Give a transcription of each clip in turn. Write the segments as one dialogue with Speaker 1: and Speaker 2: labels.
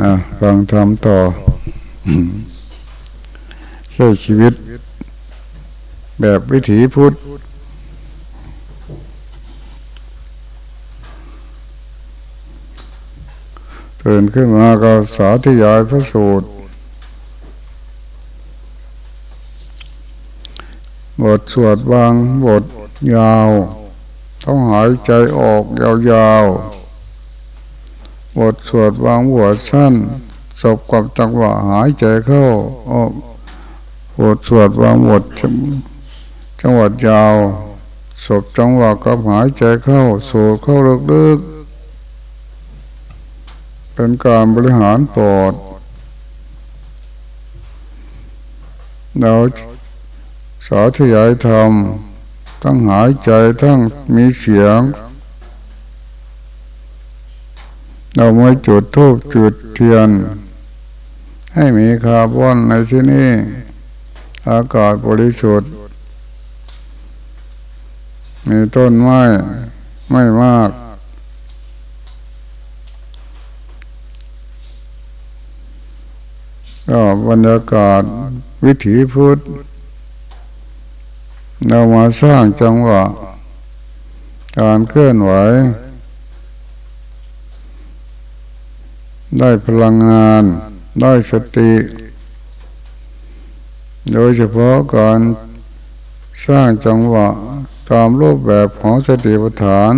Speaker 1: อ่าฟังทำต่อใช้ชีวิต แบบวิถีพุทธตื่นขึ้นมาก็สาธยายพระสูตร บทสวดบางบทยาว ต้องหายใจออกยาวๆ บทสวดบางบทสั้นสบกับจังหวะหายใจเข้าออกบทสวดบางบทจังหวะยาวสบจังหวะกับหายใจเข้าสูดเข้าลึกๆเป็นการบริหารปอดเราสาธยายธรรมทั้งหายใจทั้งมีเสียง เราไม่จุดทูบจุดเทียน ให้มีคาร์บอนในที่นี้ อากาศบริสุทธิ์ มีต้นไม้ไม่มาก ก็บรรยากาศวิถีพุทธเรามาสร้างจังหวะการเคลื่อนไหว ได้พลังงาน ได้สติ โดยเฉพาะการสร้างจังหวะตามรูปแบบของสติปัฏฐาน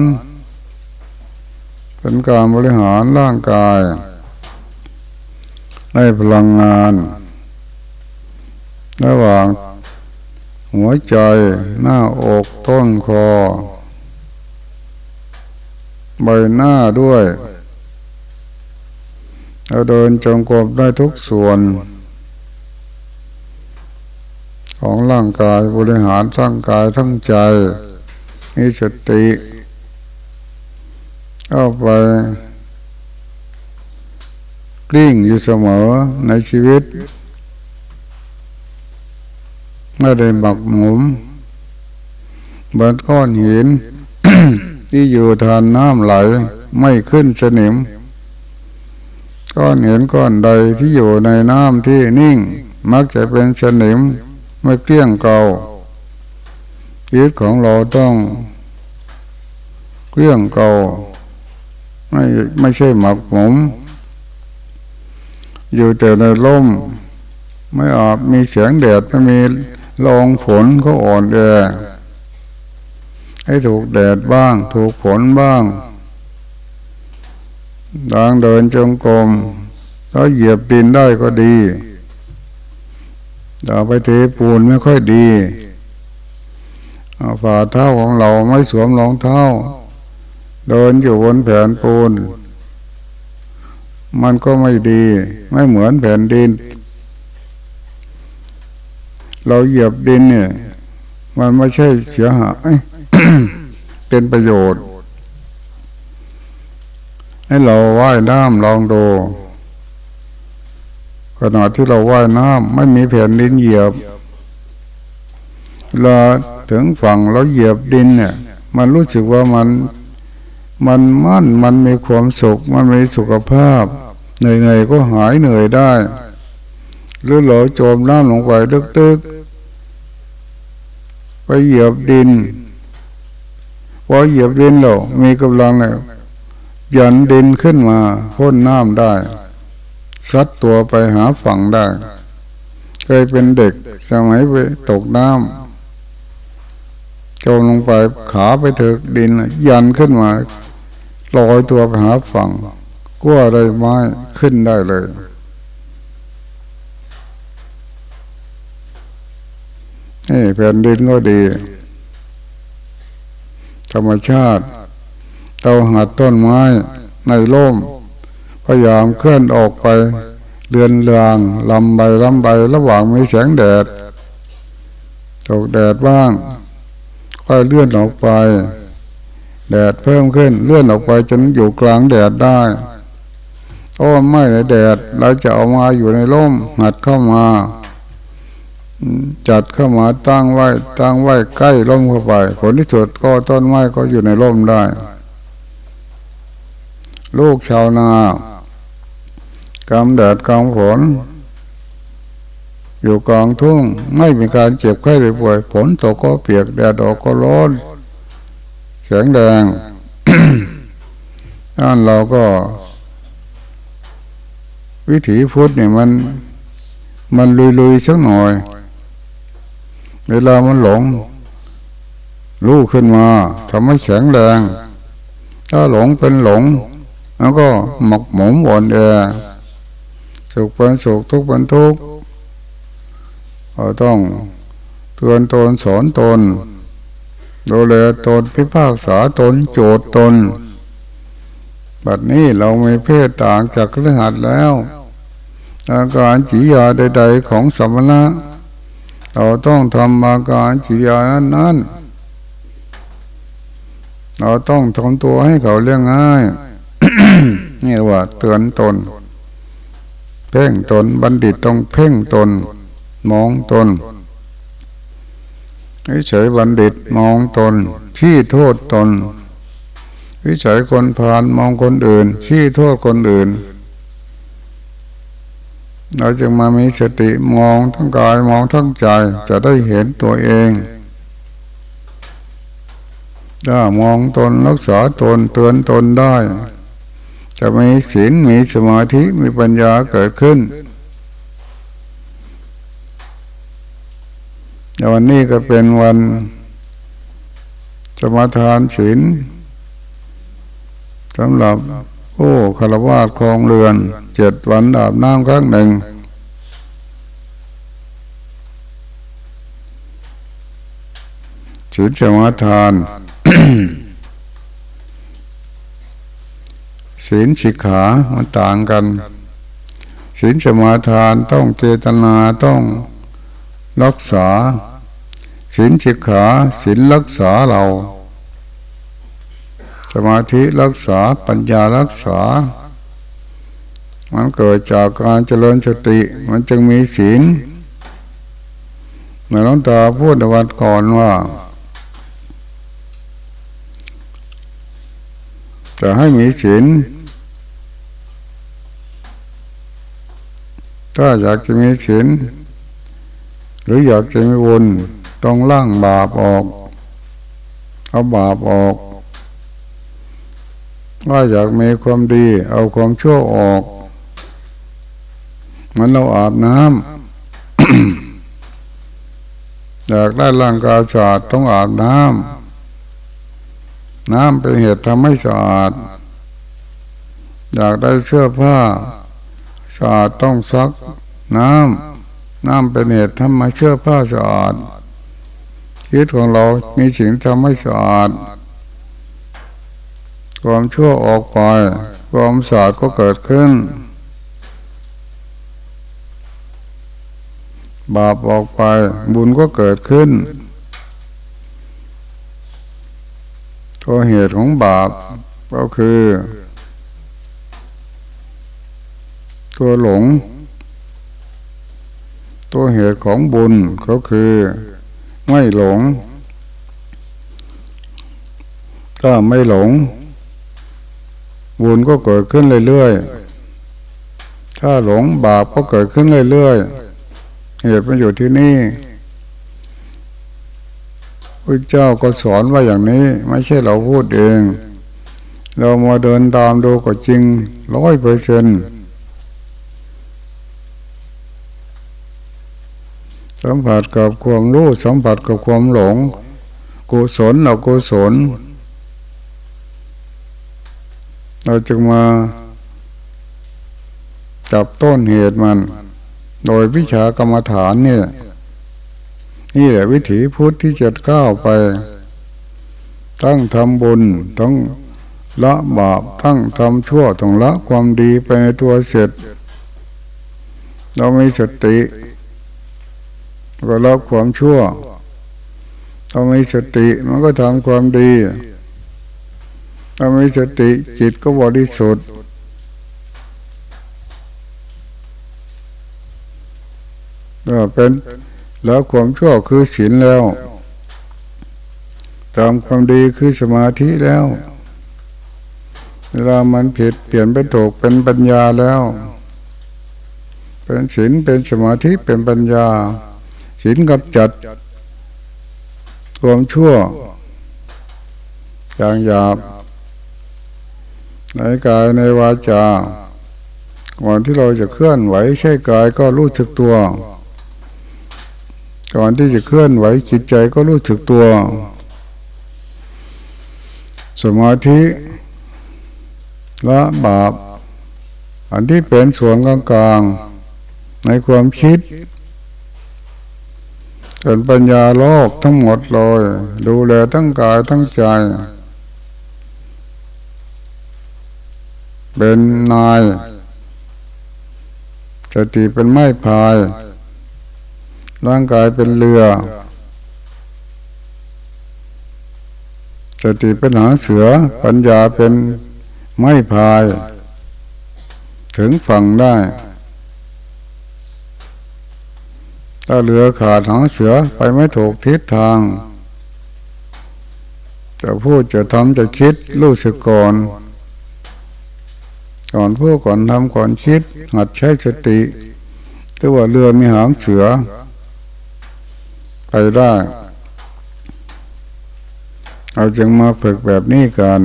Speaker 1: เป็นการบริหารร่างกาย ให้พลังงาน ระหว่างหัวใจหน้าอกต้นคอ ใบหน้าด้วย เราเดินจงกรมได้ทุกส่วน ของร่างกายบริหารร่างกายทั้งใจมีสติเข้าไปกลิ้งอยู่เสมอในชีวิตไม่ได้บักหมุมเบินก้อนหินที่อยู่ทานน้ำไหลไม่ขึ้นสนิม ก้อนหินก้อนใดที่อยู่ในน้ำที่นิ่ง มักจะเป็นสนิมไม่เกลี้ยงเก่าชีวิตของเราต้องเกลี้ยงเก่าไม่ไม่ใช่หมักหมม อยู่แต่ในร่ม ไม่อาบมีเสียงแดดไม่มีลองฝนก็อ่อนแอให้ถูกแดดบ้าง ถูกฝนบ้าง ดังเดินจงกรมแล้วเหยียบดินได้ก็ดีแต่ไปเทปูนไม่ค่อยดีฝ่าเท้าของเราไม่สวมรองเท้า เดินอยู่บนแผ่นปูน มันก็ไม่ดี ไม่เหมือนแผ่นดิน เราเหยียบดินเนี่ย มันไม่ใช่เสียหายเป็นประโยชน์ ให้เราว่ายน้ำลองดูขณะที่เราว่ายน้ำไม่มีแผ่นดินเหยียบเราถึงฝั่งเราเหยียบดินเนี่ย มันรู้สึกว่ามันมันมั่นมันมีความสุข มันมีสุขภาพ เหนื่อยๆก็หายเหนื่อยได้ หรือเราจมน้ำลงไปลึกๆไปเหยียบดินพอเหยียบดินเรามีกำลังเนี่ย ยันดินขึ้นมาพ้นน้ำได้ซัดตัวไปหาฝั่งได้ เคยเป็นเด็กสมัยไปตกน้ำจมลงไปขาไปถึกดิน ยันขึ้นมาลอยตัวไปหาฝั่งกั้วได้ไม้ขึ้นได้เลย นี่แผ่นดินก็ดี ธรรมชาติ เตาหัดต้นไม้ในร่มพยายามเคลื่อนออกไป เดือนเรืองลำใบลำใบระหว่างมีแสงแดดตกแดดบ้างค่อยเลื่อนออกไป แดดเพิ่มขึ้นเลื่อนออกไปจนอยู่กลางแดดได้โอ้ไม่ในแดดเราจะเอามาอยู่ในร่มหัดเข้ามาจัดเข้ามาตั้งไว้ตั้งไว้ใกล้ร่มเข้าไป ผลที่สุดก็ต้นไม้ก็อยู่ในร่มได้ ลูกชาวนากลางแดดกลางฝน อยู่กลางทุ่งไม่มีการเจ็บไข้หรือป่วยฝนตกก็เปียกแดดออกก็ร้อนแข็งแรงนั่นเราก็ วิถีพุทธเนี่ยมัน มันลุยๆสักหน่อย เวลามันหลงรู้ขึ้นมาทำให้แข็งแรง ถ้าหลงเป็นหลง แล้วก็หมกหมมอ่อนแอสุขเป็นสุขทุกข์เป็นทุกข์เราต้องเตือนตนสอนตนดูแลตนพิพากษาตนโจทย์ตนบัดนี้เราไม่เพศต่างจากเรื่องหัดแล้วอาการจิยาใด ๆ ของสมณะเราต้องทำอาการจิยานั้นๆเราต้องทำตัวให้เขาเรียงง่าย นี่ว่าเตือนตน เพ่งตนบัณฑิตต้องเพ่งตน มองตนวิสัยบัณฑิตมองตนขี้โทษตน วิสัยคนพานมองคนอื่นขี้โทษคนอื่น เราจึงมามีสติมองทั้งกายมองทั้งใจจะได้เห็นตัวเองถ้ามองตนรักษาตนเตือนตนได้ จะมีศีลมีสมาธิมีปัญญาเกิดขึ้นวันนี้ก็เป็นวันสมาทานศีลสำหรับโอ้คารวาสคลองเรือนเจ็ดวันอาบน้ำครั้งหนึ่ง ศีลสมาทาน ศีลสิกขามันต่างกันศีลสมาทานต้องเจตนาต้องรักษาศีลสิกขาศีลรักษาเรา สมาธิรักษาปัญญารักษา มันเกิดจากการเจริญสติ มันจึงมีศีลเมื่อหลวงตาพูดวันก่อนว่า จะให้มีศีลถ้าอยากจะมีศีลหรืออยากจะมีบุญต้องล่างบาปออกเอาบาปออกว่าอยากมีความดี เอาความชั่วออกมันเราอาบน้ำอยากได้ร่างกายสะอาดต้องอาบน้ำ น้ำเป็นเหตุทำให้สะอาด อยากได้เสื้อผ้าสะอาดต้องซักน้ำน้ำเป็นเหตุทำให้เสื้อผ้าสะอาดชีวิตของเรา มีสิ่งทำให้สะอาด ความชั่วออกไป ความสะอาดก็เกิดขึ้น บาปออกไป บุญก็เกิดขึ้น ตัวเหตุของบาปก็คือ ตัวหลง ตัวเหตุของบุญก็คือ ไม่หลงก็ไม่หลง บุญก็เกิดขึ้นเรื่อยๆถ้าหลงบาปก็เกิดขึ้นเรื่อยๆเหตุมันอยู่ที่นี่ พระเจ้าก็สอนว่าอย่างนี้ ไม่ใช่เราพูดเอง เรามาเดินตามดูก็จริงร้อยเปอร์เซ็นสัมผัสกับความรู้สัมผัสกับความหลงกุศลเอากุศล เราจึงมาจับต้นเหตุมัน โดยวิชากรรมฐานเนี่ย นี่แหละวิถีพุทธที่จะก้าวไปตั้งทำบุญต้องละบาปตั้งทำชั่วต้องละความดีไปในตัวเสร็จ เรามีสติก็ละความชั่วถ้ามีสติมันก็ทำความดีถ้ามีสติจิตก็บริสุทธิ์เป็น แล้วความชั่วคือศีลแล้วทำความดีคือสมาธิแล้วเวลามันผิดเปลี่ยนไปถูกเป็นปัญญาแล้ว เป็นศีลเป็นสมาธิเป็นปัญญาศีลกับจัดความชั่วอย่างหยาบในกายในวาจาก่อนที่เราจะเคลื่อนไหวใช่กายก็รู้สึกตัว ก่อนที่จะเคลื่อนไหวจิตใจก็รู้สึกตัว สมาธิละบาป อันที่เป็นส่วนกลางๆในความคิดจนปัญญาโลกทั้งหมดเลย ดูแลทั้งกายทั้งใจ เป็นนายสติเป็นไม้พาย ร่างกายเป็นเรือสติเป็นหางเสือ ปัญญาเป็นไม้พาย ถึงฝั่งได้ ถ้าเรือขาดหางเสือไปไม่ถูกทิศทาง จะพูดจะทำจะคิดรู้สึกก่อน ก่อนพูดก่อนทำก่อนคิดหัดใช้สติตัวว่าเรือมีหางเสือ ไปได้เอาจึงมาฝึกแบบนี้กัน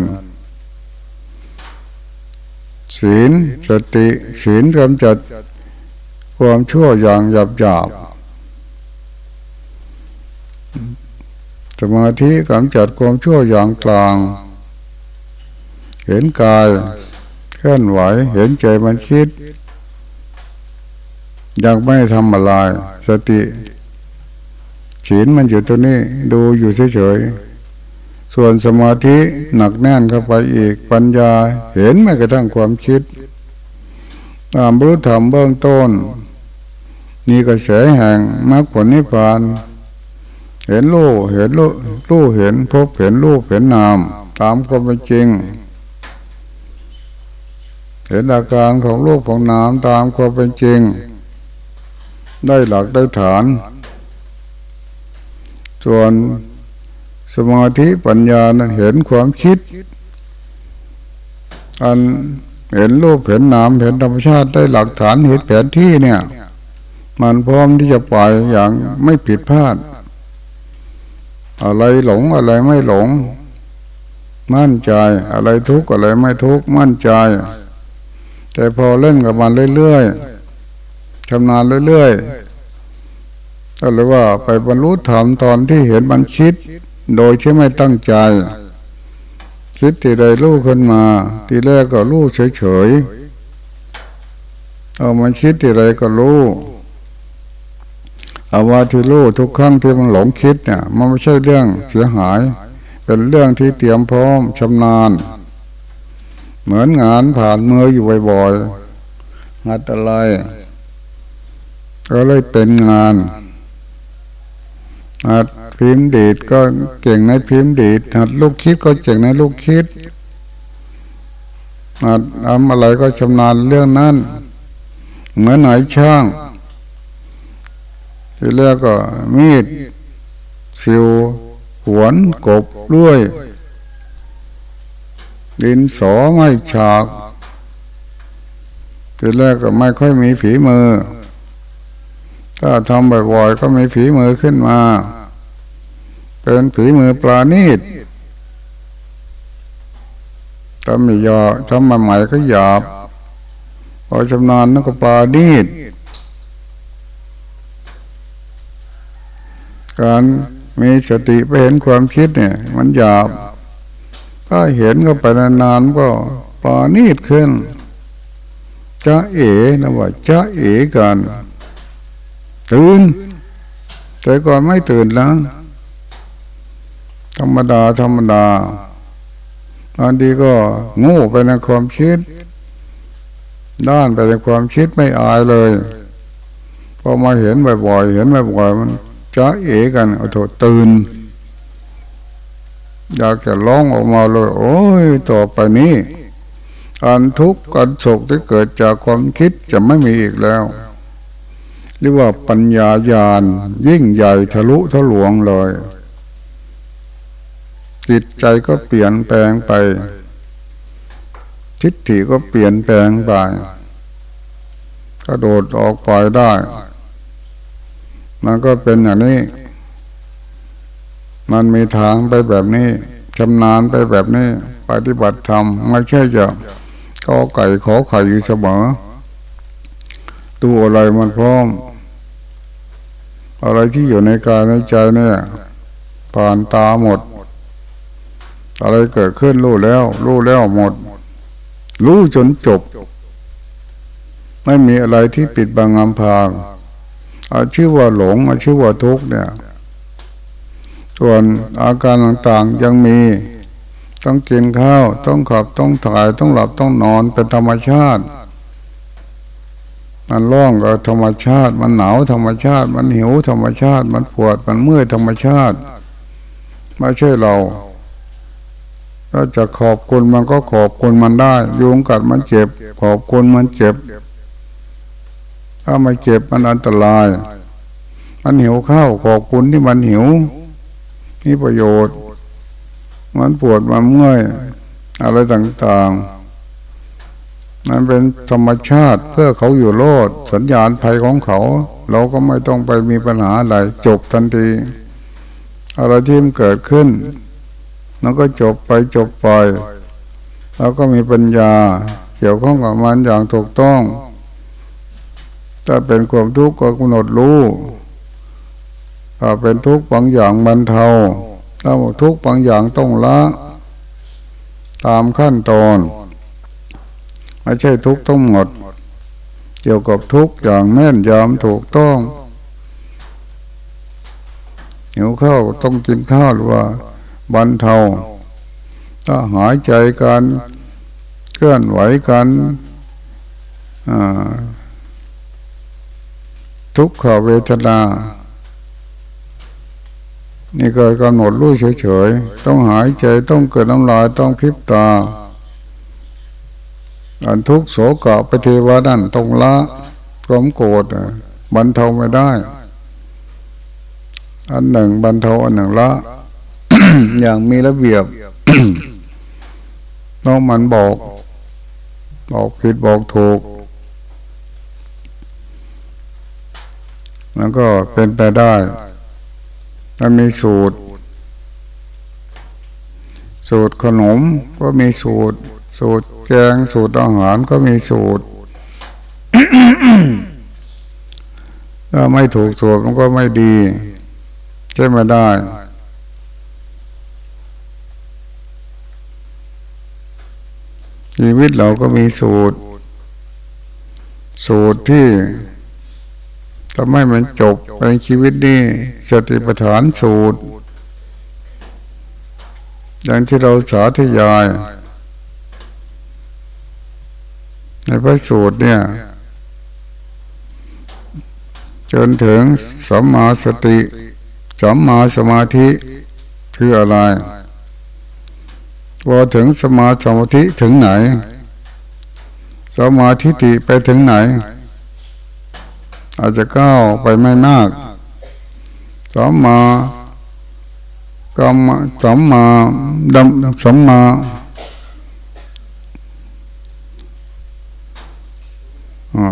Speaker 1: ศีลสติศีลกำจัดความชั่วอย่างหยาบหยาบสมาธิกำจัดความชั่วอย่างกลาง เห็นกายเคลื่อนไหวเห็นใจมันคิด ยังไม่ทำอะไรสติ ศีลมันอยู่ตัวนี้ดูอยู่เฉยๆ ส่วนสมาธิหนักแน่นเข้าไปอีกปัญญาเห็นไม่กระทั่งความคิด ตามรู้ธรรมเบื้องต้น นี่กระแสแห่งมรรคผลนิพพาน เห็นรูปเห็นรูปรูปเห็นพบเห็นรูปเห็นนาม ตามความเป็นจริง เห็นอาการของรูปของนามตามความเป็นจริง ได้หลักได้ฐาน ส่วนสมาธิปัญญานั้นเห็นความคิด อันเห็นรูปเห็นนามเห็นธรรมชาติได้หลักฐานเห็นแผนที่เนี่ย มันพร้อมที่จะปล่อยอย่างไม่ผิดพลาด อะไรหลงอะไรไม่หลง มั่นใจอะไรทุกข์อะไรไม่ทุกข์มั่นใจ แต่พอเล่นกับมันเรื่อยๆชำนาญเรื่อยๆ ก็เลยว่าไปบรรลุธรรมตอนที่เห็นมันคิด โดยที่ไม่ตั้งใจ คิดที่ใดรู้ขึ้นมา ทีแรกก็รู้เฉยๆเอามันคิดที่ใดก็รู้อาว่าที่รู้ทุกครั้งที่มันหลงคิดเนี่ย มันไม่ใช่เรื่องเสียหาย เป็นเรื่องที่เตรียมพร้อมชำนาญ เหมือนงานผ่านมืออยู่บ่อยๆงัดอะไร ก็เลยเป็นงาน หัดพิมพ์ดีดก็เก่งในพิมพ์ดีดหัดลูกคิดก็เก่งในลูกคิดหัดทำอะไรก็ชำนาญเรื่องนั้นเหมือนไหนช่าง ที่แรกก็มีดสิวหวนกบด้วย ดินสอไม่ฉากที่แรกก็ไม่ค่อยมีผีมือ ถ้าทำบ่อยๆก็มีผีมือขึ้นมา เป็นผีมือปลาณีดทำไม่ยอทำมาใหม่ก็หยาบพอชำนาญนั่นก็ปลาณีดการมีสติไปเห็นความคิดเนี่ย มันหยาบ ถ้าเห็นก็ไปนานๆก็ปลานีดขึ้นจะเอ๋นะว่าจะเอ๋กัน ตื่น แต่ก่อนไม่ตื่นแล้ว ธรรมดาธรรมดาบางทีก็งูไปในความคิด ด้านไปในความคิดไม่อายเลยพอมาเห็นบ่อยๆเห็นบ่อยๆมันจะเอกันเอาโถตื่นอยากจะร้องออกมาเลย โอ้ยต่อไปนี้อันทุกข์อันโศกที่เกิดจากความคิดจะไม่มีอีกแล้ว เรียกว่าปัญญาญาณยิ่งใหญ่ทะลุทะลวงเลย จิตใจก็เปลี่ยนแปลงไป ทิฏฐิก็เปลี่ยนแปลงไปกระโดดออกปล่อยได้ มันก็เป็นอย่างนี้ มันมีทางไปแบบนี้ชำนาญไปแบบนี้ ปฏิบัติธรรมไม่ใช่จะก็ไก่ขอไข่อยู่เสมอดูอะไรมันพร้อม อะไรที่อยู่ในกายในใจเนี่ยผ่านตาหมด อะไรเกิดขึ้นรู้แล้ว รู้แล้วหมด รู้จนจบ ไม่มีอะไรที่ปิดบังอำพรางอาชื่อว่าหลงอาชื่อว่าทุกข์เนี่ย ส่วนอาการต่างๆยังมี ต้องกินข้าว ต้องขับต้องถ่ายต้องหลับต้องนอนเป็นธรรมชาติ มันร้องก็ธรรมชาติ มันหนาวธรรมชาติ มันหิวธรรมชาติ มันปวดมันเมื่อยธรรมชาติไม่ใช่เราถ้าจะขอบคุณมันก็ขอบคุณมันได้ยุงกัดมันเจ็บ ขอบคุณมันเจ็บ ถ้าไม่เจ็บมันอันตราย มันหิวข้าวขอบคุณที่มันหิวนี่ประโยชน์ มันปวดมันเมื่อยอะไรต่างๆ มันเป็นธรรมชาติเพื่อเขาอยู่โลด สัญญาณภัยของเขา เราก็ไม่ต้องไปมีปัญหาอะไรจบทันทีอะไรที่มันเกิดขึ้นแล้วก็จบไปจบไปแล้วก็มีปัญญา เกี่ยวข้องกับมันอย่างถูกต้อง ถ้าเป็นความทุกข์ก็กำหนดรู้ถ้าเป็นทุกข์บางอย่างบรรเทาถ้าทุกข์บางอย่างต้องละ ตามขั้นตอน ไม่ใช่ทุกทั้งหมด เกี่ยวกับทุกอย่างแม่นยำถูกต้องหิวข้าวต้องกินข้าวหรือว่าบรรเทาถ้าหายใจการเคลื่อนไหวกันทุกขเวทนา นี่ก็กำหนดรู้เฉยๆ ต้องหายใจต้องเกิดน้ำลายต้องพิบตา อันทุกโศกะไปเทวานั่นตรงละความโกรธบรรเทาไม่ได้ อันหนึ่งบรรเทาอันหนึ่งละ อย่างมีระเบียบต้องมันบอก บอกผิดบอกถูกมันก็เป็นไปได้มันมีสูตร สูตรขนมก็มีสูตร สูตร กงสูตรอาหารก็มีสูตรถ้าไม่ถูกสูตรมันก็ไม่ดีใช่ไม่ได้ชีวิตเราก็มีสูตร สูตรที่ทำให้มันจบในชีวิตนี้สติปัฏฐานสูตร อย่างที่เราสาธยาย ในพระสูตรเนี่ย จนถึงสัมมาสติสัมมาสมาธิคืออะไรพอถึงสมาสมาธิถึงไหน สมาธิติไปถึงไหน อาจจะก้าวไปไม่มากสัมมากรรมสัมมาดำสัมมา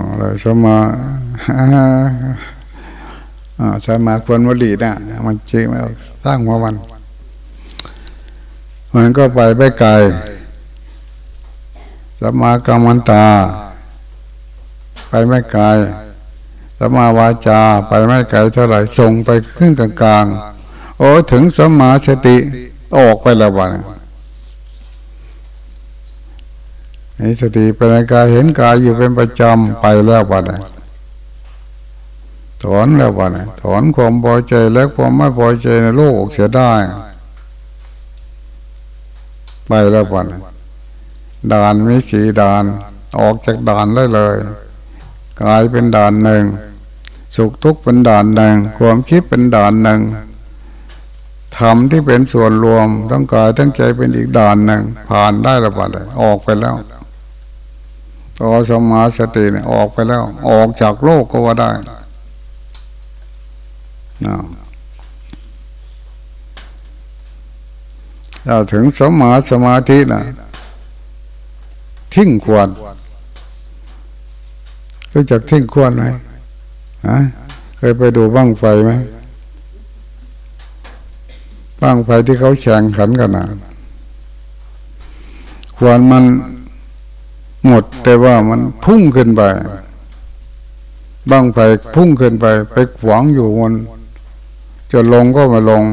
Speaker 1: อะไรสมาสมาควรวลีนะมันจริงแล้วสร้างมาวัน มันก็ไปไปไกลสมากรรมันตา ไปไม่ไกลสมาวาจาไปไม่ไกลเท่าไหร่ส่งไปขึ้นกลางๆโอ้ถึงสมาสติออกไปแล้ววัน มีสติเป็นกายเห็นกายอยู่เป็นประจำไปแล้ววันไหนถอนแล้ววันไหนถอนความพอใจและความไม่พอใจในโลกเสียได้ ไปแล้ววันด่านมีสีด่านออกจากด่านได้เลยกายเป็นด่านหนึ่งสุขทุกข์เป็นด่านหนึ่งความคิดเป็นด่านหนึ่งธรรมที่เป็นส่วนรวมทั้งกายทั้งใจเป็นอีกด่านหนึ่งผ่านได้แล้ววันเลยออกไปแล้ว พอสมาสติเนี่ยออกไปแล้ว ออกจากโลกก็ว่าได้นะถ้าถึงสมาสมาธินะทิ้งควรรู้จักทิ้งควรไหมฮะเคยไปดูบ้างไฟไหมบ้างไฟที่เขาแข่งขันกันนะควรมัน หมดแต่ว่ามันพุ่งขึ้นไปบ้างไฟพุ่งขึ้นไป ไปขวางอยู่มันจะลงก็มาลง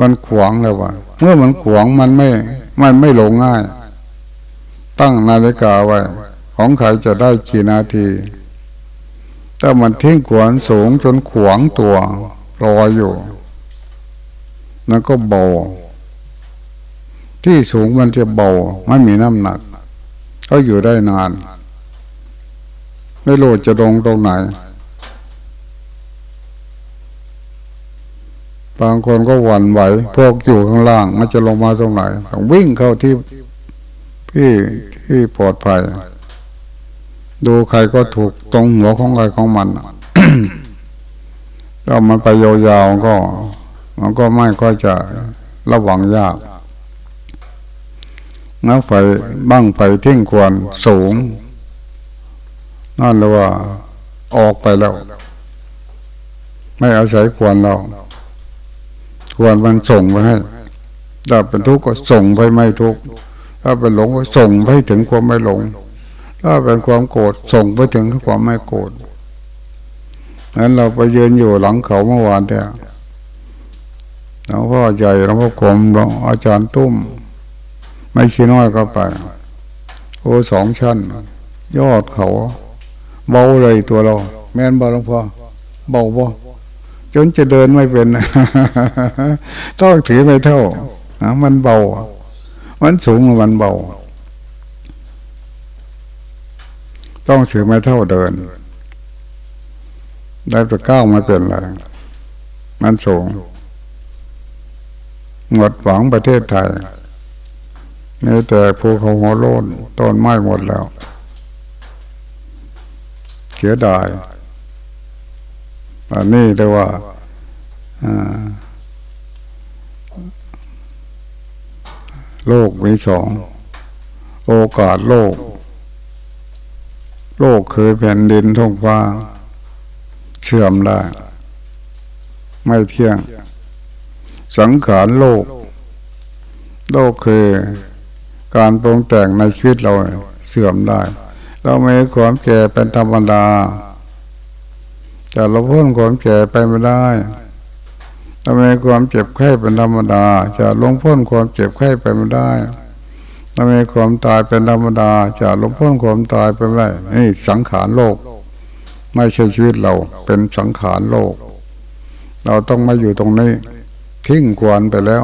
Speaker 1: มันขวางแล้วว่าเมื่อมันขวางมันไม่ มันไม่ลงง่าย ตั้งนาฬิกาไว้ ของใครจะได้กี่นาที ถ้ามันทิ้งขวานสูงจนขวางตัวรออยู่นั่นก็เบาที่สูงมันจะเบาไม่มีน้ำหนัก ก็อยู่ได้นาน ไม่รู้จะลงตรงไหน บางคนก็หวั่นไหว พวกอยู่ข้างล่าง มันจะลงมาตรงไหนต้องวิ่งเข้าที่ที่ที่ปลอดภัย ดูใครก็ถูกตรงหัวของใครของมันถ้ามันไปยาวๆก็ มันก็ไม่ก็จะระวังยาก น้ำไฟบ้างไฟทิ้งควรสูง นั่นเลยว่าออกไปแล้ว ไม่อาศัยควรเราควรมันส่งไปให้ ถ้าเป็นทุกข์ก็ส่งไปไม่ทุกข์ถ้าเป็นหลงก็ส่งไปถึงความไม่หลง ถ้าเป็นความโกรธส่งไปถึงความไม่โกรธนั้นเราไปยืนอยู่หลังเขาเมื่อวานเนี่ยหลวงพ่อใหญ่หลวงพ่อกรมหลวงอาจารย์ตุ้ม ไม่ขี้น้อยก็ไป โอ้สองชั้น ยอดเขา เบาเลยตัวเรา แม่นบาหลวงพ่อเบาบ่จนจะเดินไม่เป็นต้องถือไม่เท่ามันเบา มันสูงมันเบา ต้องถือไม่เท่าเดิน ได้แต่ก้าวไม่เป็นไรมันสูงหมดหวังประเทศไทย นี่แต่ภูเขาหัวโลนต้นไม้หมดแล้ว เสียดายอันนี้เรียกว่าโลกมีสอง โอกาสโลก โลกคือแผ่นดินท้องฟ้า เชื่อมได้ ไม่เที่ยง สังขารโลก โลกคือ การปรุงแต่งในชีวิตเราเสื่อมได้ เราไม่ความแก่เป็นธรรมดาจะเราพ้นความแก่ไปไม่ได้เราไม่ความเจ็บไข้เป็นธรรมดา จะลงพ้นความเจ็บไข้ไปไม่ได้ถ้ามีความตายเป็นธรรมดา จะลงพ้นความตายไปไม่ได้นี่สังขารโลก ไม่ใช่ชีวิตเราเป็นสังขารโลก เราต้องมาอยู่ตรงนี้ ทิ้งกวนไปแล้ว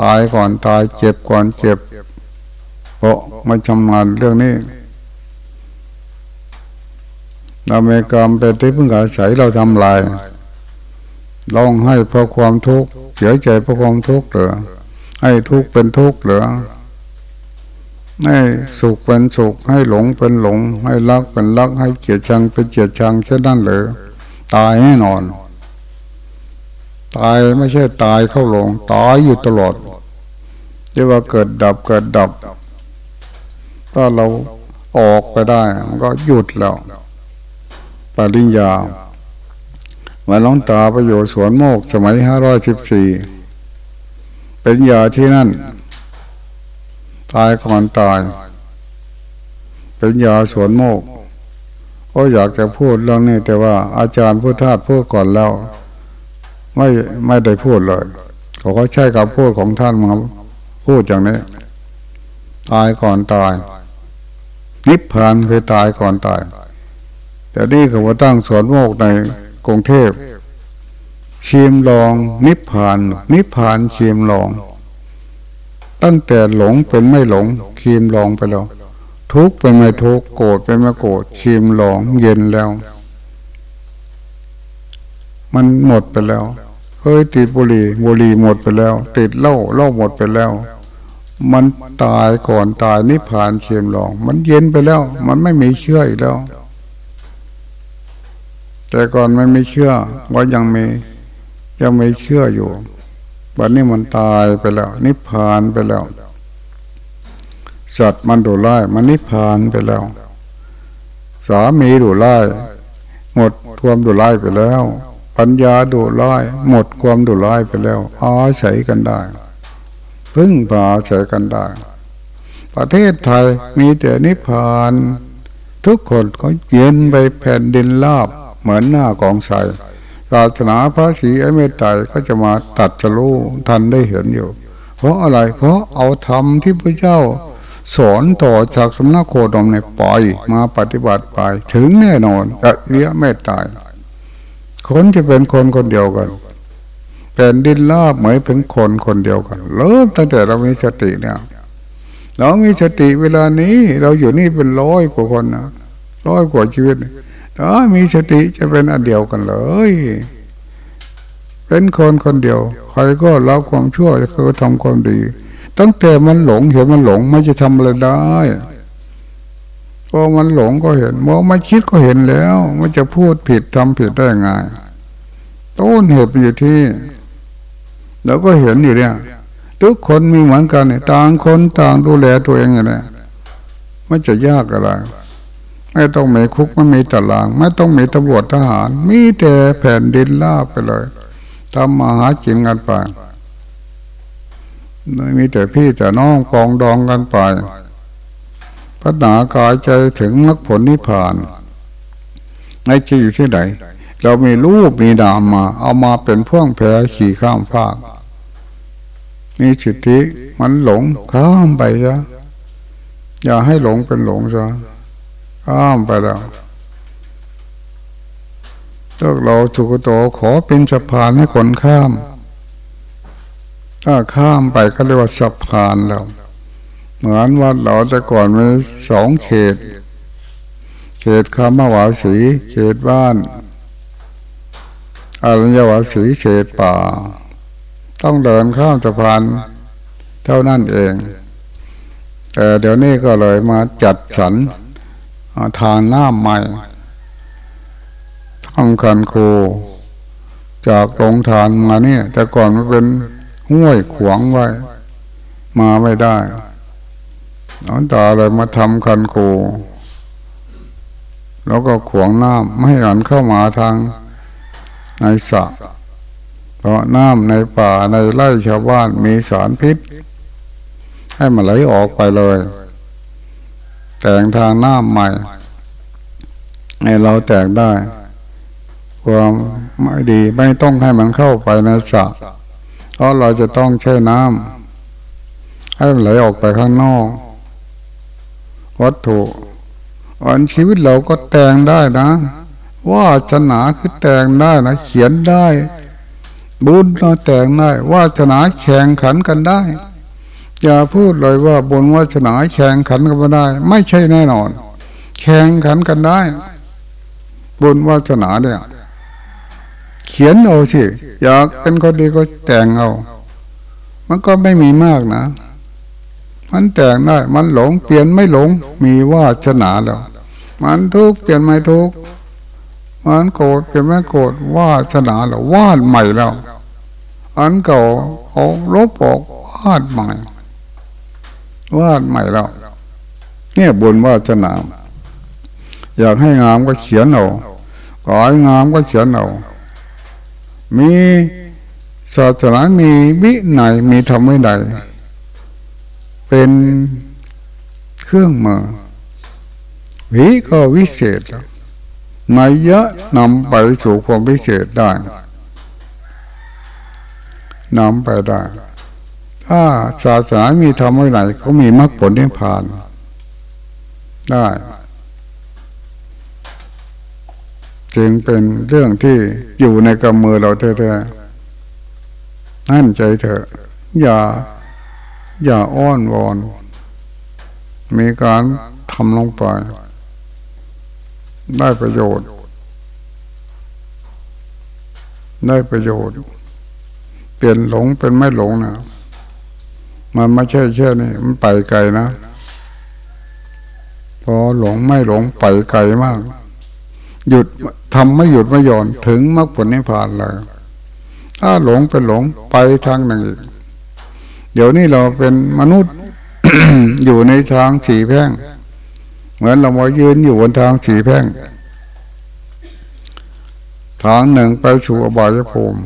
Speaker 1: ตายก่อนตายเจ็บก่อนเจ็บเพราะมาชำนาญเรื่องนี้เราเมกรรมเป็นที่พึ่งอาศัยเราทำลายลองให้เพราะความทุกข์เสียใจเพราะความทุกข์เหรือ ให้ทุกข์เป็นทุกข์เหรือ ให้สุขเป็นสุข ให้หลงเป็นหลง ให้รักเป็นรัก ให้เกลียดชังเป็นเกลียดชังแค่นั้นเลยตายแน่นอน ตายไม่ใช่ตายเข้าลงตายอยู่ตลอดเรียกว่าเกิดดับเกิดดับ ถ้าเราออกไปได้ มันก็หยุดแล้วปริญญามาล้องตาประโยชน์สวนโมกสมัยห้าร้อยสิบสี่เป็นยาที่นั่น ตายก่อนตาย เป็นยาสวนโมกก็อยากจะพูดเรื่องนี้แต่ว่าอาจารย์พุทาสพูดก่อนแล้ว ไม่ไม่ได้พูดเลยเขาก็ใช้กับพูดของท่านมาพูดอย่างนี้ ตายก่อนตาย นิพพานคือตายก่อนตายแต่นี่เขาตั้งสวนโมกในกรุงเทพชิมลอง นิพพาน นิพพานชิมลอง ตั้งแต่หลงเป็นไม่หลงชิมลองไปแล้วทุกเป็นไม่ทุกโกรธเป็นไม่โกรธชิมลองเย็นแล้ว มันหมดไปแล้วเคยติดบุหรี่บุหรี่หมดไปแล้ว ติดเหล้าเหล้าหมดไปแล้ว มันตายก่อนตายนิพพานเชียมลอง มันเย็นไปแล้ว มันไม่มีเชื่ออีกแล้ว แต่ก่อนมันไม่เชื่อว่ายังมียังไม่เชื่ออยู่วันนี้มันตายไปแล้ว นิพพานไปแล้ว สัตว์มันดูไล่มันนิพพานไปแล้ว สามีดุร้ายหมดความดุร้ายไปแล้ว ปัญญาดุร้าย หมดความดุร้ายไปแล้วอาศัยกันได้พึ่งพาอาศัยกันได้ ประเทศไทยมีแต่นิพพาน ทุกคนก็เย็นไปแผ่นดินลาบ เหมือนหน้ากองใสศาสนาพระศรีอเมตไตรก็จะมาตัดจะรู้ทันได้เห็นอยู่ เพราะอะไรเพราะเอาธรรมที่พระเจ้าสอนต่อจากสำนักโคดมในปล่อยมาปฏิบัติไปถึงแน่นอนอริยไม่ตาย คนจะเป็นคนคนเดียวกันแผ่นดินลาบเหมือนเป็นคนคนเดียวกัน เริ่มตั้งแต่เรามีสติเนี่ยเรามีสติเวลานี้ เราอยู่นี่เป็นร้อยกว่าคนนะร้อยกว่าชีวิตถ้ามีสติจะเป็นอันเดียวกันเลย เป็นคนคนเดียว ใครก็รับความชั่วเขาทำความดี ตั้งแต่มันหลงเห็นมันหลงไม่จะทำอะไรได้ อมันหลงก็เห็นมองมันคิดก็เห็นแล้ว มันจะพูดผิดทำผิดได้ไงต้นเหตุอยู่ที่เราก็เห็นอยู่เนี่ย ทุกคนมีเหมือนกันต่างคนต่างดูแลตัวเองอย่างนี้มันจะยากอะไรไม่ต้องมีคุกไม่มีตาราง ไม่ต้องมีตำรวจทหาร มีแต่แผ่นดินลาบไปเลยทำมาหาจินกันไปมีแต่พี่แต่น้องปองดองกันไป พัฒนากายใจถึงมรรคผลนิพพานในจะอยู่ที่ไหน เรามีรูปมีดามมา เอามาเป็นพ่วงแพรขี่ข้ามภาคมีสิทธิมันหลงข้ามไปซะอย่าให้หลงเป็นหลงซะข้ามไปแล้วถ้าเราสุกโตขอเป็นสะพานให้คนข้าม ถ้าข้ามไปก็เรียกว่าสะพานแล้ว เหมือนว่าเราแต่ก่อนมีสองเขต เขตคำวาสีเขตบ้านอรัญญวาสีเขตป่า ต้องเดินข้ามสะพานเท่านั้นเอง แต่เดี๋ยวนี้ก็เลยมาจัดสรรทางหน้ำใหม่ทำคันโคจากลงทานมาเนี่ย แต่ก่อนมันเป็นห้วยขวางไว้ มาไม่ได้ หลวงตาเลยมาทำคันโคแล้วก็ขวางน้ำไม่ให้หันเข้ามาทางในสระเพราะน้ำในป่าในไร่ชาวบ้านมีสารพิษ ให้มันไหลออกไปเลย แต่งทางน้ำใหม่ให้เราแตกได้ความไม่ดีไม่ต้องให้มันเข้าไปในสระเพราะเราจะต้องใช้น้ำให้มันไหลออกไปข้างนอก วัตถุอันชีวิตเราก็แต่งได้นะ ว่าชนาคือแต่งได้นะ เขียนได้ บุญเราแต่งได้ ว่าชนาแข่งขันกันได้ อย่าพูดเลยว่าบุญว่าชนาแข่งขันกันไม่ได้ ไม่ใช่แน่นอน แข่งขันกันได้ บุญว่าชนาเนี่ยเขียนเอาสิอยากเป็นคนดีก็แต่งเอา มันก็ไม่มีมากนะ มันแต่งได้มันหลงเปลี่ยนไม่หลง มีว่าชนาแล้ว มันทุกเปลี่ยนไม่ทุกมันโกรธเปลี่ยนไม่โกรธว่าชนาแล้ววาดใหม่แล้ว อันเก่าเอาลบออกวาดใหม่ วาดใหม่แล้วเนี่ยบุญว่าชนาอยากให้งามก็เขียนเอาขอให้งามก็เขียนเอามีศาสนามีวิไหนมีธรรมวินัย เป็นเครื่องมือวิก็วิเศษนายยะนำไปสู่ความวิเศษได้นำไปได้ ถ้าศาสนามีธรรมวินัยเขามีมรรคผลนิพพาน ได้จึงเป็นเรื่องที่อยู่ในกำมือเราแท้ๆนั่นใจเถอะอย่า อย่าอ้อนวอน มีการทำลงไป ได้ประโยชน์ ได้ประโยชน์ เปลี่ยนหลงเป็นไม่หลงนะมันไม่ใช่แค่นี้มันไปไกลนะพอหลงไม่หลงไปไกลมาก หยุดทำไม่หยุดไม่หย่อนถึงมรรคผลนิพพานเลยถ้าหลงเป็นหลงไปทางหนึ่งอีก เดี๋ยวนี้เราเป็นมนุษย์อยู่ในทางสี่แพ่ง เหมือนเรามายืนอยู่บนทางสีแพ่ง ทางหนึ่งไปสู่อบายภูมิ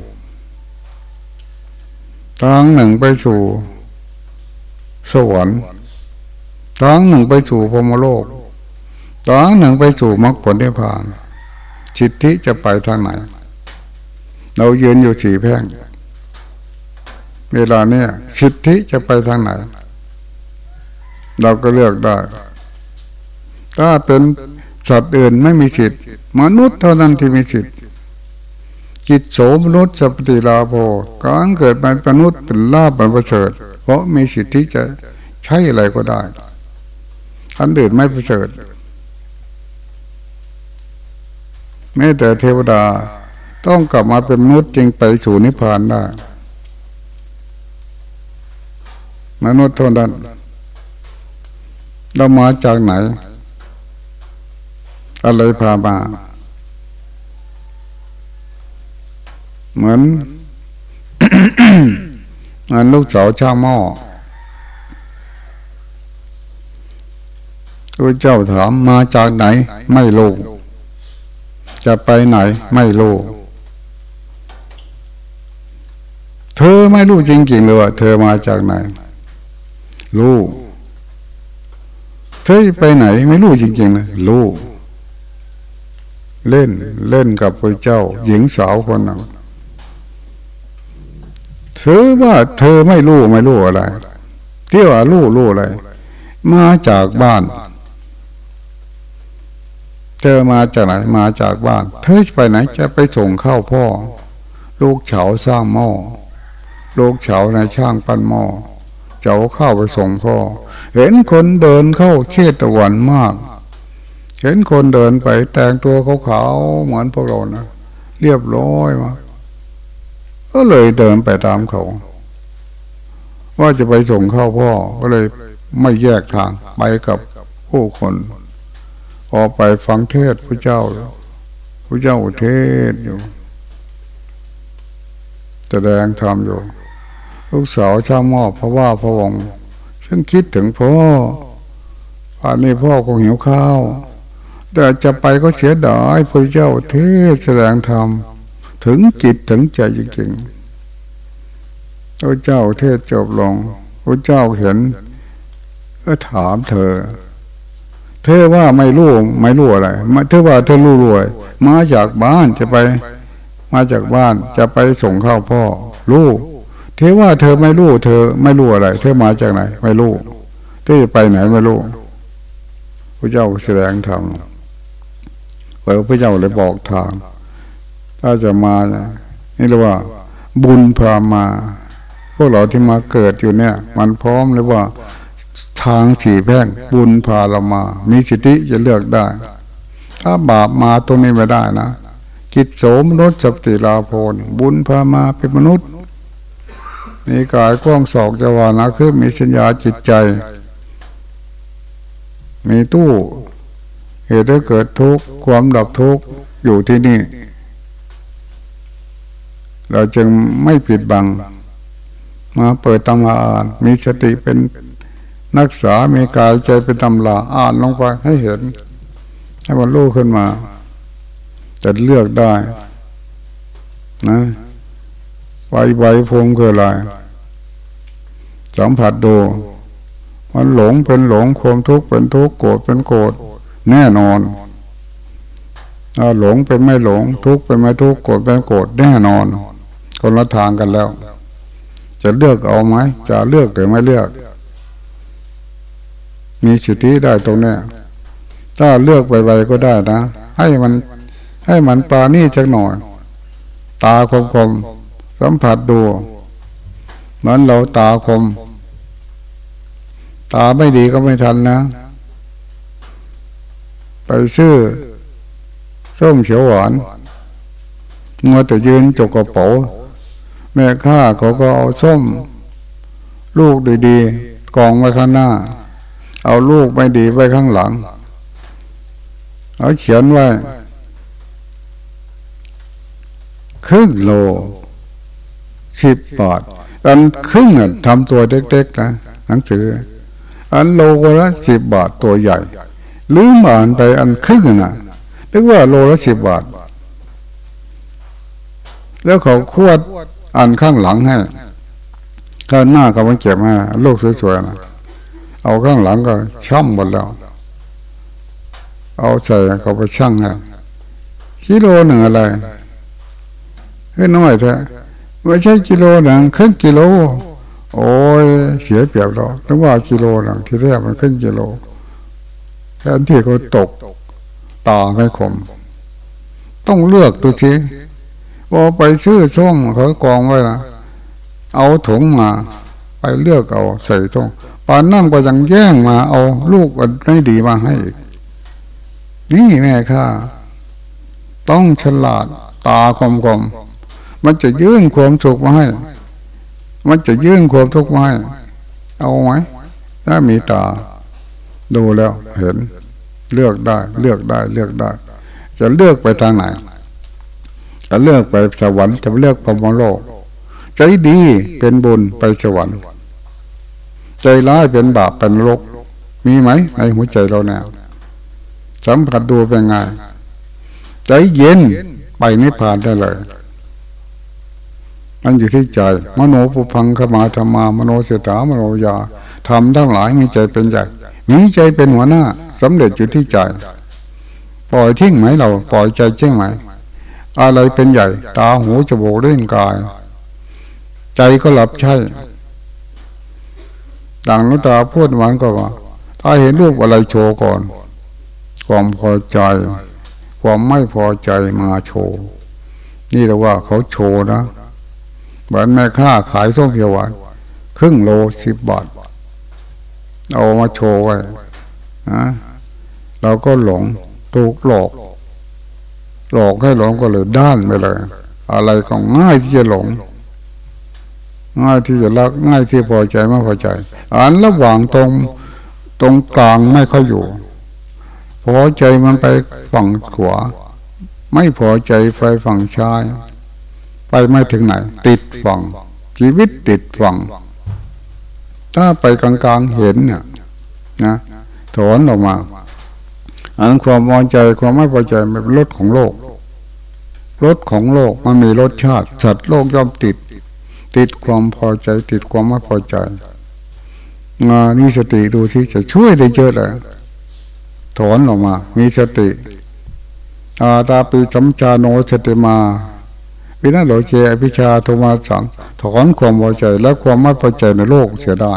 Speaker 1: ทางหนึ่งไปสู่สวรรค์ทางหนึ่งไปสู่พรมโลกทางหนึ่งไปสู่มรรคผลนิพพานจิตที่จะไปทางไหน เรายืนอยู่สีแพ่ง เวลาเนี้ยสิทธิจะไปทางไหน เราก็เลือกได้ ถ้าเป็นสัตว์อื่นไม่มีสิทธิ์มนุษย์เท่านั้นที่มีสิทธิ์กิจโสมนุษย์สัพติลาโภการเกิดเป็นมนุษย์เป็นลาบเป็นประเสริฐ เพราะมีสิทธิจะใช้อะไรก็ได้อันอื่นไม่ประเสริฐแม้แต่เทวดาต้องกลับมาเป็นมนุษย์จึงไปสู่นิพพานได้ มนุษย์เท่านั้นเรามาจากไหน อะไรพามาเหมือนเหมือนลูกสาวชาหม้อพระเจ้าถามมาจากไหน ไม่รู้จะไปไหน ไม่รู้เธอไม่รู้จริงๆเลยว่าเธอมาจากไหน รู้เธอไปไหน ไม่รู้จริงๆนะรู้เล่นเล่นกับพระเจ้า หญิงสาวคนนั้นเธอว่าเธอไม่รู้ไม่รู้อะไร เที่ยวรู้รู้อะไร มาจากบ้าน เธอมาจากไหนมาจากบ้าน เธอไปไหนจะไปส่งข้าวพ่อ ลูกเฉาสร้างหม้อลูกเฉาในช่างปั้นหม้อ เจ้าเข้าไปส่งพ่อ เห็นคนเดินเข้าเขตตะวันมาก เห็นคนเดินไปแต่งตัวขาวๆเหมือนพวกเรานะเรียบร้อยมาก็เลยเดินไปตามเขา ว่าจะไปส่งข้าวพ่อก็เลยไม่แยกทางไปกับผู้คนออกไปฟังเทศพระเจ้าพระเจ้าเทศอยู่แสดงธรรมอยู่ ลูกสาวช่างมอบพระว่าพระวงฉันคิดถึงพ่ออันนี้พ่อคงหิวข้าว แต่จะไปก็เสียดายพระเจ้าเทศแสดงธรรมถึงจิตถึงใจจริงๆพระเจ้าเทศจบลงพระเจ้าเห็นก็ถามเธอ เธอว่าไม่รู้ไม่รู้อะไรเธอว่าเธอรู้รวย มาจากบ้านจะไป มาจากบ้านจะไปส่งข้าวพ่อรู้ เทว่าเธอไม่รู้ เธอไม่รู้อะไร เธอมาจากไหน ไม่รู้เธอไปไหนไม่รู้พระเจ้าแสดงธรรมพระเจ้าเลยบอกทาง ถ้าจะมานี่เรียกว่า บุญพามา พวกเราที่มาเกิดอยู่เนี่ย มันพร้อมเลยว่าทางสี่แพ่งบุญพาเรามา มีสิทธิจะเลือกได้ ถ้าบาปมาตรงนี้ไม่ได้นะกิจโสมนุษย์สัพติลาโพนบุญพามาเป็นมนุษย์ มีกายกว้างศอกจะวานะคือมีสัญญาจิตใจ มีตู้เหตุให้เกิดทุกข์ความดับทุกข์อยู่ที่นี่ เราจึงไม่ปิดบัง มาเปิดตำราอ่าน มีสติเป็นนักษา มีกายใจเป็นตำราอ่านลงไปให้เห็น ให้มันรู้ขึ้นมา แต่เลือกได้ นะ ไวไวพงคืออะไรสัมผัสดูมันหลงเป็นหลงความทุกข์เป็นทุกข์โกรธเป็นโกรธแน่นอนถ้าหลงเป็นไม่หลง ทุกข์เป็นไม่ทุกข์โกรธเป็นโกรธแน่นอน คนละทางกันแล้ว จะเลือกเอาไหมจะเลือกหรือไม่เลือก มีสิทธิได้ตรงนี้ถ้าเลือกไปไปก็ได้นะ ให้มันให้มันปลานี่จักหน่อย ตาคมคม สัมผัสดูเหมือนเราตาคม ตาไม่ดีก็ไม่ทันนะ ไปซื้อส้มเขียวหวานงัวแต่ยืนจกกระเป๋าแม่ข้าเขาก็เอาส้ม ลูกดีๆกองไว้ข้างหน้า เอาลูกไม่ดีไว้ข้างหลัง เอาเขียนไว้ครึ่งโล สิบบาท อันครึ่งทำตัวเล็กๆนะหนังสือ อันโลละสิบบาทตัวใหญ่ลืมอ่านไปอันครึ่งน่ะเรียกว่าโลละสิบบาท แล้วเขาควดอ่านข้างหลังให้ข้างหน้าก็มันเก็บมาลูกสวยๆนะเอาข้างหลังก็ช่ำหมดแล้ว เอาใส่เขาไปช่างให้กิโลหนึ่งอะไรเฮ้ยน้อยแท้ ไม่ใช่กิโลหนึ่งครึ่งกิโล โอ้ยเสียเปรียบเรานึกว่ากิโลหนึ่งที่แรกมันครึ่งกิโลแทนที่เขาตกตาไม่คมต้องเลือกดูสิพอไปซื้อส้มเขากองไว้นะเอาถุงมา ไปเลือกเอาใส่ถุงปานนั่งก็ยังแย่งมา เอาลูกอันไม่ดีมาให้อีกนี่แม่ค่ะ ต้องฉลาดตาคมคม มันจะยื่นความสุขมาให้ มันจะยื่นความทุกข์มาให้ เอาไหมถ้ามีตา ดูแล้วเห็น เลือกได้ เลือกได้ เลือกได้ จะเลือกไปทางไหน จะเลือกไปสวรรค์ จะเลือกพรมโลก ใจดีเป็นบุญไปสวรรค์ ใจร้ายเป็นบาปเป็นโรคมีไหมในหัวใจเราแนวสัมผัสดูเป็นไง ใจเย็นไปนิพพานได้เลย มันอยู่ที่ใจมโนปุพังขมาธรรมามโนเสตามโนยาทำทั้งหลายมีใจเป็นใหญ่มีใจเป็นหัวหน้าสำเร็จอยู่ที่ใจปล่อยทิ้งไหมเราปล่อยใจเจ้งไหม อะไรเป็นใหญ่ ตาหูจมูกเล่นกาย ใจก็หลับใช่ดังนุตาพูดวันก็ว่าถ้าเห็นรูปอะไรโชว์ก่อน ความพอใจ ความไม่พอใจมาโชว์ นี่เราว่าเขาโชว์นะ บันแม่ค้าขายส้มเขียวหวานครึ่งโลสิบบาท เอามาโชว์ไว้นะเราก็หลงถูกหลอกหลอกให้หลงก็เลยด้านไปเลย อะไรก็ง่ายที่จะหลง ง่ายที่จะรักง่ายที่พอใจไม่พอใจอันระหว่างตรงตรงกลางไม่ค่อยอยู่ พอใจมันไปฝั่งขวา ไม่พอใจไปฝั่งซ้าย ไปไม่ถึงไหน ติดฝัง ชีวิตติดฝัง ถ้าไปกลางๆเห็นเนี่ยนะถอนออกมาอันความพอใจความไม่พอใจมันเป็นรถของโลกรถของโลกมันมีรสชาติ สัตว์โลกย่อมติด ติดความพอใจ ติดความไม่พอใจงานนี้สติดูที่จะช่วยได้เยอะเลยถอนออกมา มีสติอาตาปีสัมจาโนสติมา วินาโลเจอภิชาโทมาสังถอนความพอใจและความไม่พอใจในโลกเสียได้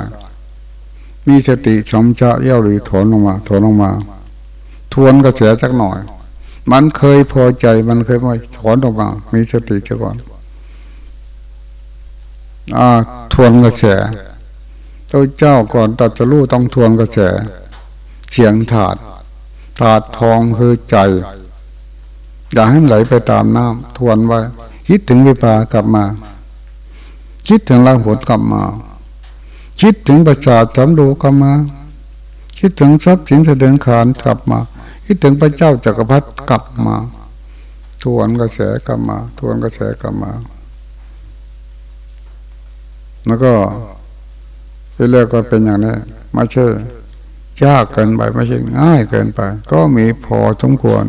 Speaker 1: มีสติสัมจาเย่าหรือถอนออกมาถอนออกมา ทวนกระแสสักหน่อย มันเคยพอใจมันเคยไม่ถอนออกมา มีสติเจ้าก่อนอ่าทวนกระแสตัวเจ้าก่อนตัดจะรู้ต้องทวนกระแสเสียงถาด ถาดทองคือใจ อย่าให้ไหลไปตามน้ำทวนไว้ คิดถึงวิปากลับมา คิดถึงลังผลกลับมา คิดถึงประชาสำดูกลับมา คิดถึงทรัพย์สินเสด็จขานกลับมา คิดถึงพระเจ้าจักรพรรดิกลับมา ทวนกระแสกลับมา ทวนกระแสกลับมา แล้วก็ที่เรียกก็เป็นอย่างนี้ไม่ใช่ยากเกินไปไม่ใช่ง่ายเกินไป ก็มีพอสมควร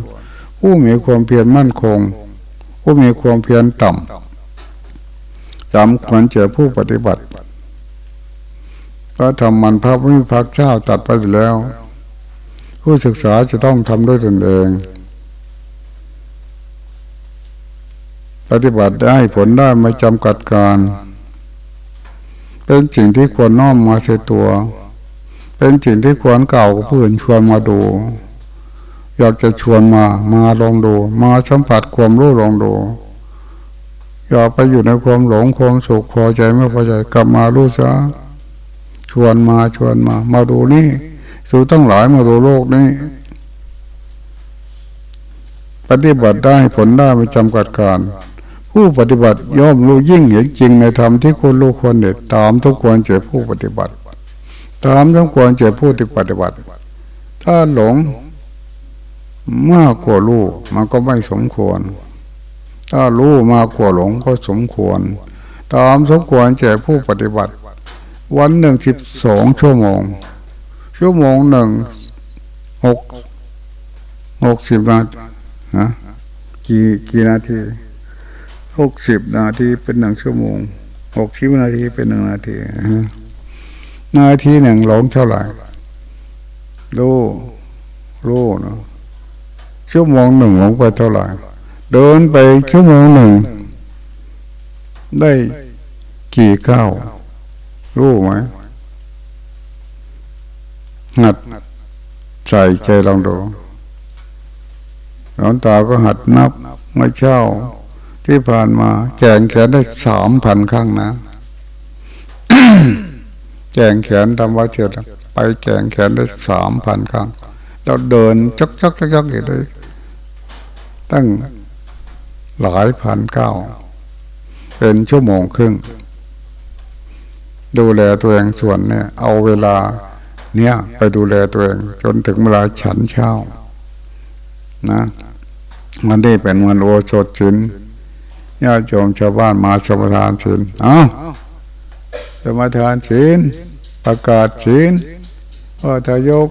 Speaker 1: ผู้มีความเพียรมั่นคง ผู้มีความเพียรต่ำจำควรเจอผู้ปฏิบัติพระธรรมมันพระวิพักเจ้าตัดไปแล้ว ผู้ศึกษาจะต้องทำด้วยตนเอง ปฏิบัติได้ผลได้ไม่จำกัดการ เป็นสิ่งที่ควรน้อมมาใส่ตัว เป็นสิ่งที่ควรเก่ากับผู้อื่นชวนมาดู อยากจะชวนมา มาลองดู มาสัมผัสความรู้ลองดู อย่าไปอยู่ในความหลงความสุขพอใจไม่พอใจกลับมารู้ซะชวนมาชวนมา มาดูนี่สู่ตั้งหลายมาดูโลกนี้ปฏิบัติได้ผลได้ไม่จำกัดการ ผู้ปฏิบัติย่อมรู้ยิ่งเห็นจริงในธรรมที่คนรู้คนเด็ดตามทุกคนเจอผู้ปฏิบัติ ตามสมควรจะพูดที่ปฏิบัติ ถ้าหลง มากกว่ารู้มันก็ไม่สมควร ถ้ารู้มากกว่าหลงก็สมควร ตามสมควรแจะผู้ปฏิบัติ วันหนึ่งสิบสองชั่วโมง ชั่วโมงหนึ่งหกหกสิบนาทีฮะกี่กี่นาทีหกสิบนาทีเป็นหนึ่งชั่วโมงหกสิบนาทีเป็นหนึ่งนาทีนาทีหนึ่งหลงเท่าไหร่รู้รู้เนาะ ชั่วโมงหนึ่งหลงไปเท่าไหร่เดินไปชั่วโมงหนึ่ง ได้กี่ก้าวรู้ไหมหัดใส่ใจลองดูหลวงตาก็หัดนับไม่เช่าที่ผ่านมาแกงแขนได้สามพันครั้งนะแกงแขนทำว่าเชิดไปแกงแขนได้สามพันครั้งเราเดินจกจกจกจกอยู่เลย ตั้งหลายพันเก้า เป็นชั่วโมงครึ่ง ดูแลตัวเองส่วนเนี่ย เอาเวลาเนี่ยไปดูแลตัวเองจนถึงเวลาฉันเช้า นะ มันได้เป็นวันโอสถศินญาติโยมชาวบ้านมาสมทานศีลเอาสมทานศีลประกาศศีลว่าทายก